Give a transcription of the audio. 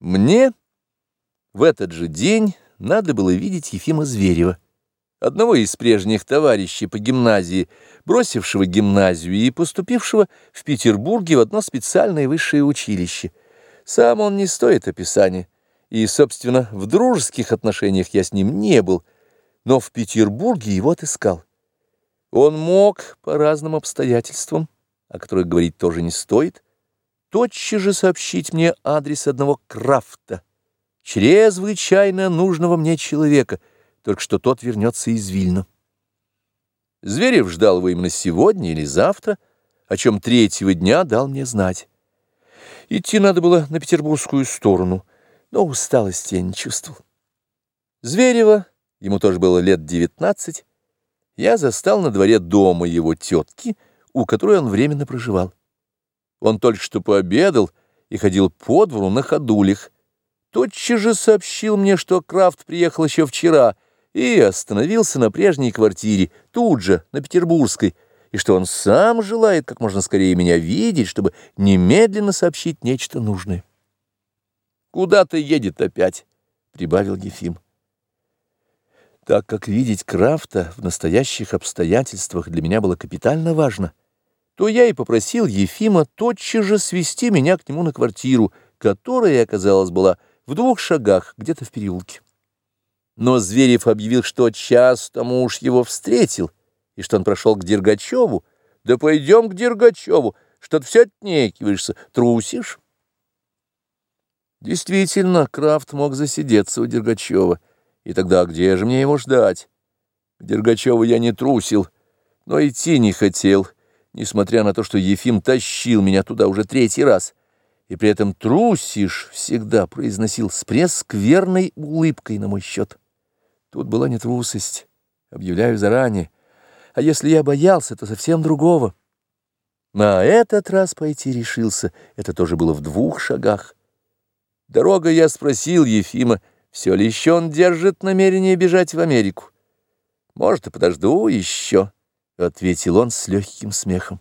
Мне в этот же день надо было видеть Ефима Зверева, одного из прежних товарищей по гимназии, бросившего гимназию и поступившего в Петербурге в одно специальное высшее училище. Сам он не стоит описания, и, собственно, в дружеских отношениях я с ним не был, но в Петербурге его отыскал. Он мог по разным обстоятельствам, о которых говорить тоже не стоит, тотчас же сообщить мне адрес одного крафта, чрезвычайно нужного мне человека, только что тот вернется из Вильна. Зверев ждал его именно сегодня или завтра, о чем третьего дня дал мне знать. Идти надо было на петербургскую сторону, но усталости я не чувствовал. Зверева, ему тоже было лет девятнадцать, я застал на дворе дома его тетки, у которой он временно проживал. Он только что пообедал и ходил по двору на ходулях. Тотчас же сообщил мне, что Крафт приехал еще вчера и остановился на прежней квартире, тут же, на Петербургской, и что он сам желает как можно скорее меня видеть, чтобы немедленно сообщить нечто нужное. «Куда-то едет опять», — прибавил Ефим. Так как видеть Крафта в настоящих обстоятельствах для меня было капитально важно — то я и попросил Ефима тотчас же свести меня к нему на квартиру, которая, оказалось, была в двух шагах, где-то в переулке. Но Зверев объявил, что час тому уж его встретил, и что он прошел к Дергачеву. «Да пойдем к Дергачеву, что ты все отнекиваешься, трусишь?» Действительно, Крафт мог засидеться у Дергачева, и тогда где же мне его ждать? К Дергачеву я не трусил, но идти не хотел, — несмотря на то, что Ефим тащил меня туда уже третий раз, и при этом трусишь всегда произносил с прескверной улыбкой на мой счет. Тут была не трусость, объявляю заранее, а если я боялся, то совсем другого. На этот раз пойти решился, это тоже было в двух шагах. Дорога я спросил Ефима, все ли еще он держит намерение бежать в Америку. Может, и подожду еще. — ответил он с легким смехом.